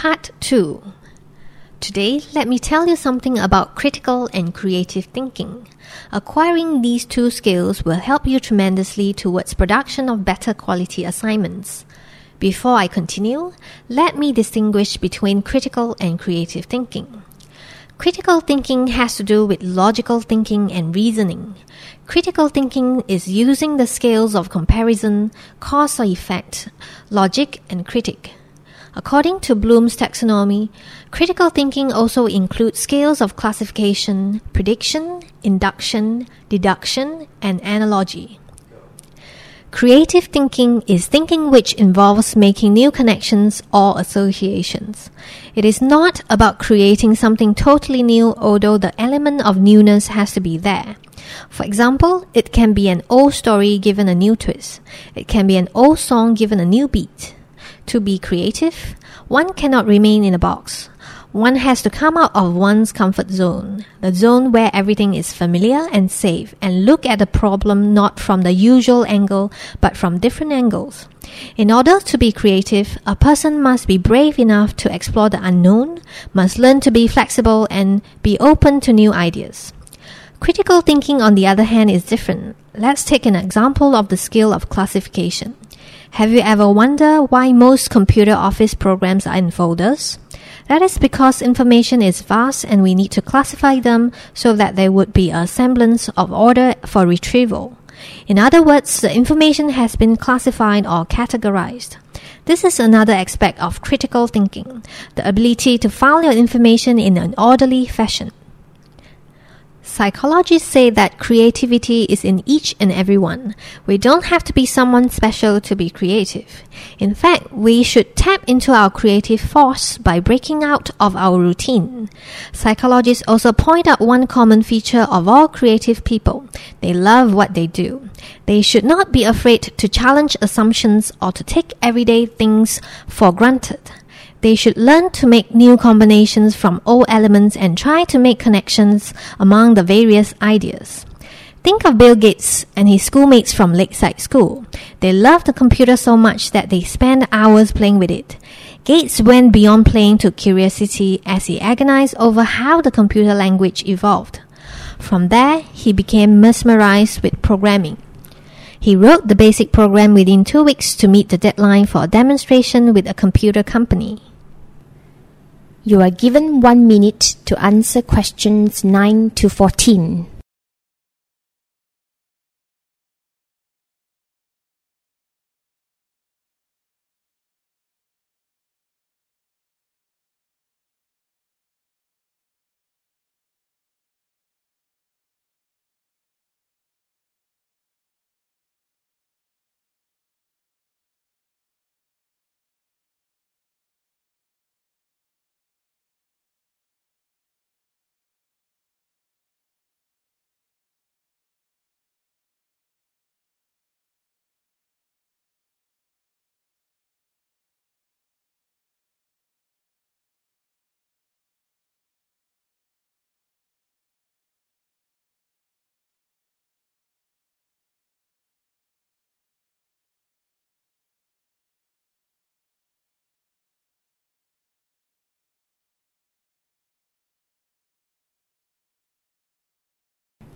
Part 2 Today, let me tell you something about critical and creative thinking. Acquiring these two skills will help you tremendously towards production of better quality assignments. Before I continue, let me distinguish between critical and creative thinking. Critical thinking has to do with logical thinking and reasoning. Critical thinking is using the scales of comparison, cause or effect, logic, and critic. According to Bloom's taxonomy, critical thinking also includes scales of classification, prediction, induction, deduction, and analogy. Creative thinking is thinking which involves making new connections or associations. It is not about creating something totally new, although the element of newness has to be there. For example, it can be an old story given a new twist. It can be an old song given a new beat. To be creative, one cannot remain in a box. One has to come out of one's comfort zone, the zone where everything is familiar and safe, and look at the problem not from the usual angle, but from different angles. In order to be creative, a person must be brave enough to explore the unknown, must learn to be flexible, and be open to new ideas. Critical thinking, on the other hand, is different. Let's take an example of the skill of classification. Have you ever wondered why most computer office programs are in folders? That is because information is vast and we need to classify them so that there would be a semblance of order for retrieval. In other words, the information has been classified or categorized. This is another aspect of critical thinking, the ability to file your information in an orderly fashion. Psychologists say that creativity is in each and every one. We don't have to be someone special to be creative. In fact, we should tap into our creative force by breaking out of our routine. Psychologists also point out one common feature of all creative people. They love what they do. They should not be afraid to challenge assumptions or to take everyday things for granted. They should learn to make new combinations from old elements and try to make connections among the various ideas. Think of Bill Gates and his schoolmates from Lakeside School. They loved the computer so much that they spent hours playing with it. Gates went beyond playing to curiosity as he agonized over how the computer language evolved. From there, he became mesmerized with programming. He wrote the basic program within two weeks to meet the deadline for a demonstration with a computer company. You are given one minute to answer questions 9 to 14.